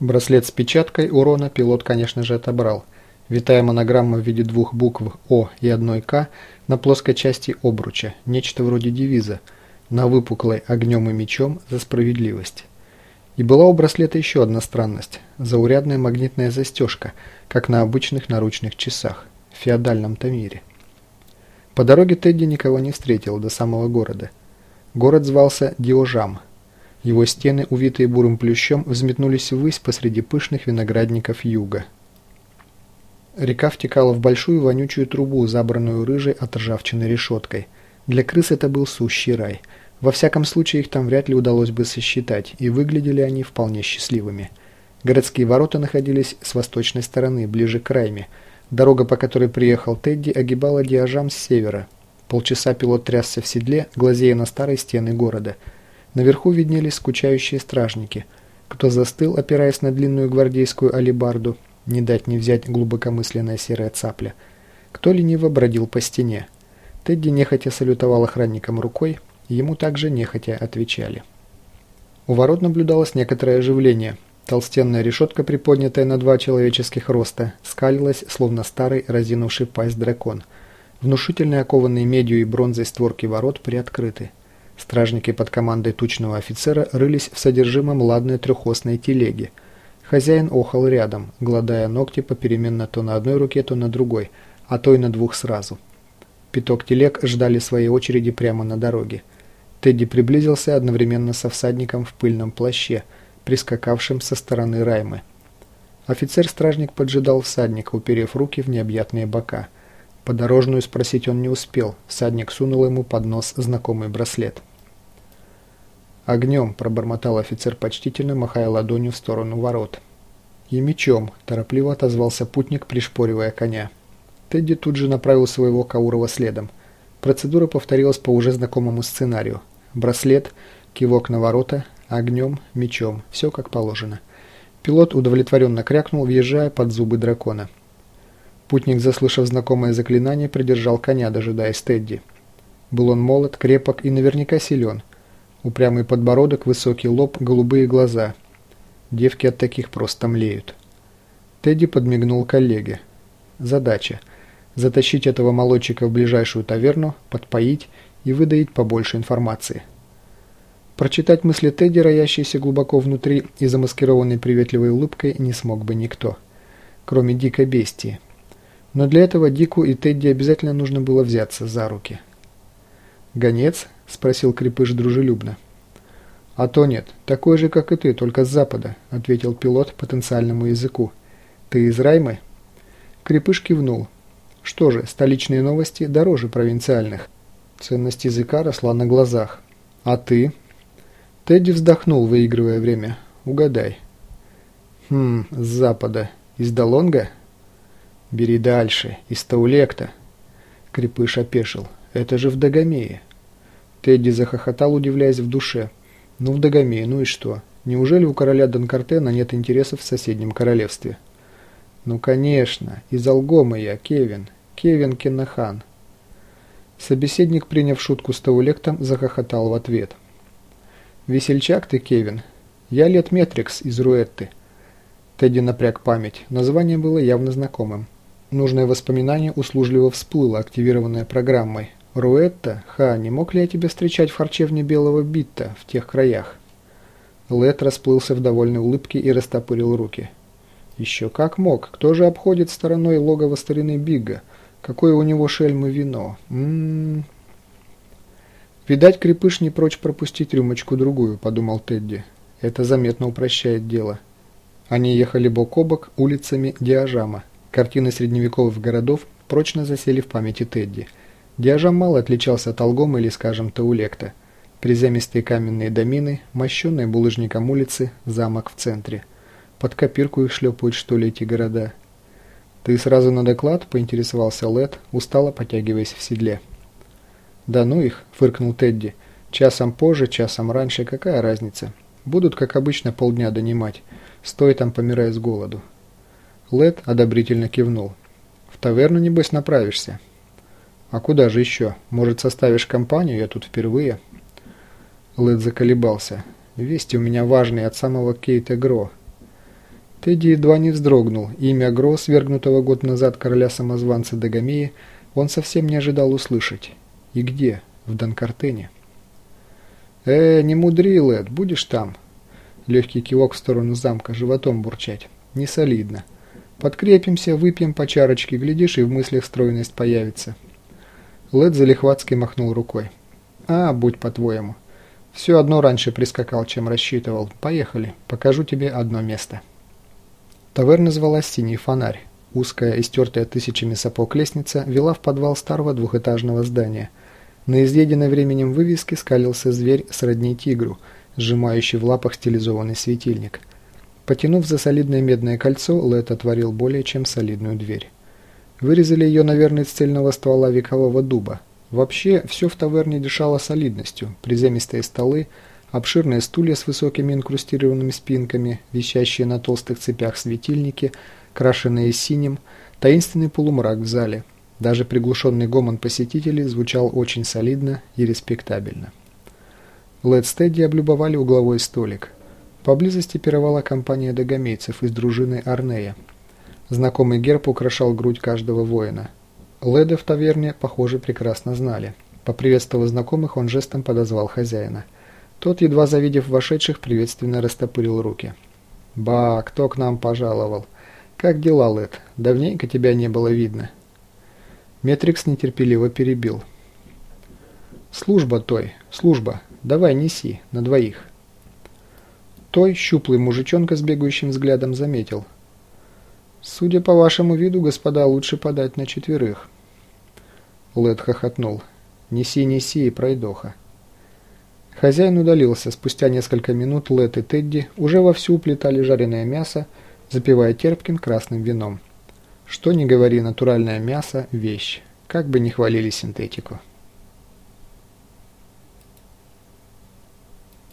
Браслет с печаткой урона пилот, конечно же, отобрал. Витая монограмма в виде двух букв О и одной К на плоской части обруча, нечто вроде девиза, на выпуклой огнем и мечом за справедливость. И была у браслета еще одна странность – заурядная магнитная застежка, как на обычных наручных часах, в феодальном-то мире. По дороге Тедди никого не встретил до самого города. Город звался Диожам – его стены, увитые бурым плющом, взметнулись ввысь посреди пышных виноградников юга. Река втекала в большую вонючую трубу, забранную рыжей от ржавчины решеткой. Для крыс это был сущий рай. Во всяком случае, их там вряд ли удалось бы сосчитать, и выглядели они вполне счастливыми. Городские ворота находились с восточной стороны, ближе к Райме. Дорога, по которой приехал Тедди, огибала Диажам с севера. Полчаса пилот трясся в седле, глазея на старые стены города – Наверху виднелись скучающие стражники. Кто застыл, опираясь на длинную гвардейскую алебарду, не дать не взять глубокомысленная серая цапля. Кто лениво бродил по стене. Тедди нехотя салютовал охранникам рукой, ему также нехотя отвечали. У ворот наблюдалось некоторое оживление. Толстенная решетка, приподнятая на два человеческих роста, скалилась, словно старый разинувший пасть дракон. Внушительные окованные медью и бронзой створки ворот приоткрыты. Стражники под командой тучного офицера рылись в содержимом ладной трехосной телеги. Хозяин охал рядом, гладая ногти попеременно то на одной руке, то на другой, а то и на двух сразу. Пяток телег ждали своей очереди прямо на дороге. Тедди приблизился одновременно со всадником в пыльном плаще, прискакавшим со стороны Раймы. Офицер-стражник поджидал всадника, уперев руки в необъятные бока. Подорожную спросить он не успел, всадник сунул ему под нос знакомый браслет. «Огнем!» – пробормотал офицер почтительно, махая ладонью в сторону ворот. «И мечом!» – торопливо отозвался путник, пришпоривая коня. Тедди тут же направил своего Каурова следом. Процедура повторилась по уже знакомому сценарию. Браслет, кивок на ворота, огнем, мечом. Все как положено. Пилот удовлетворенно крякнул, въезжая под зубы дракона. Путник, заслышав знакомое заклинание, придержал коня, дожидаясь Тедди. Был он молод, крепок и наверняка силен. Упрямый подбородок, высокий лоб, голубые глаза. Девки от таких просто млеют. Тедди подмигнул коллеге. Задача – затащить этого молодчика в ближайшую таверну, подпоить и выдаить побольше информации. Прочитать мысли Тедди, роящиеся глубоко внутри и замаскированной приветливой улыбкой, не смог бы никто. Кроме дикой бестии. Но для этого Дику и Тедди обязательно нужно было взяться за руки. «Гонец?» – спросил Крепыш дружелюбно. «А то нет, такой же, как и ты, только с запада», – ответил пилот потенциальному языку. «Ты из Раймы?» Крепыш кивнул. «Что же, столичные новости дороже провинциальных». Ценность языка росла на глазах. «А ты?» Тедди вздохнул, выигрывая время. «Угадай». «Хм, с запада. Из Долонга?» «Бери дальше. Из Таулекта». Крепыш опешил. Это же в Дагомее. Тедди захохотал, удивляясь в душе. Ну, в Дагомее, ну и что? Неужели у короля Донкартена нет интересов в соседнем королевстве? Ну, конечно, из Алгома я, Кевин. Кевин Кенахан. Собеседник, приняв шутку с Таулектом, захохотал в ответ. «Весельчак ты, Кевин. Я Лет Метрикс из Руэтты». Тедди напряг память. Название было явно знакомым. Нужное воспоминание услужливо всплыло, активированное программой. «Руэтта? Ха, не мог ли я тебя встречать в харчевне Белого Битта в тех краях?» Лет расплылся в довольной улыбке и растопырил руки. «Еще как мог. Кто же обходит стороной логово старины Бигга? Какое у него шельмы вино? М-м-м...» «Видать, крепыш не прочь пропустить рюмочку-другую», — подумал Тедди. «Это заметно упрощает дело». Они ехали бок о бок улицами Диажама. Картины средневековых городов прочно засели в памяти Тедди. Диажам мало отличался от Алгома или, скажем, Таулекта. Приземистые каменные домины, мощенные булыжником улицы, замок в центре. Под копирку их шлепают, что ли, эти города. «Ты сразу на доклад?» – поинтересовался Лед, устало потягиваясь в седле. «Да ну их!» – фыркнул Тедди. «Часом позже, часом раньше, какая разница? Будут, как обычно, полдня донимать. Стой там, помирая с голоду». Лед одобрительно кивнул. «В таверну, небось, направишься?» «А куда же еще? Может, составишь компанию? Я тут впервые». Лед заколебался. «Вести у меня важные от самого Кейта Гро». Тедди едва не вздрогнул. Имя Гро, свергнутого год назад короля-самозванца Дагомеи, он совсем не ожидал услышать. И где? В Донкартене. «Э, не мудри, Лэд, будешь там?» Легкий кивок в сторону замка, животом бурчать. «Не солидно. Подкрепимся, выпьем по чарочке, глядишь, и в мыслях стройность появится». Лэд залихватски махнул рукой. «А, будь по-твоему. Все одно раньше прискакал, чем рассчитывал. Поехали, покажу тебе одно место». Таверна звалась «Синий фонарь». Узкая, истертая тысячами сапог лестница вела в подвал старого двухэтажного здания. На изъеденной временем вывеске скалился зверь сродни тигру, сжимающий в лапах стилизованный светильник. Потянув за солидное медное кольцо, Лэд отворил более чем солидную дверь. Вырезали ее, наверное, из цельного ствола векового дуба. Вообще, все в таверне дышало солидностью. Приземистые столы – обширные стулья с высокими инкрустированными спинками, висящие на толстых цепях светильники, крашенные синим, таинственный полумрак в зале. Даже приглушенный гомон посетителей звучал очень солидно и респектабельно. Лэдстеди облюбовали угловой столик. Поблизости пировала компания догомейцев из дружины Арнея. Знакомый герб украшал грудь каждого воина. Леды в таверне, похоже, прекрасно знали. Поприветствовав знакомых, он жестом подозвал хозяина – тот, едва завидев вошедших, приветственно растопырил руки. «Ба, кто к нам пожаловал? Как дела, Лэд? Давненько тебя не было видно». Метрикс нетерпеливо перебил. «Служба, Той, служба. Давай неси, на двоих». Той, щуплый мужичонка с бегающим взглядом, заметил. «Судя по вашему виду, господа, лучше подать на четверых». Лэд хохотнул. «Неси, неси и пройдоха». Хозяин удалился. Спустя несколько минут Лэт и Тедди уже вовсю уплетали жареное мясо, запивая терпким красным вином. Что ни говори, натуральное мясо – вещь, как бы ни хвалили синтетику.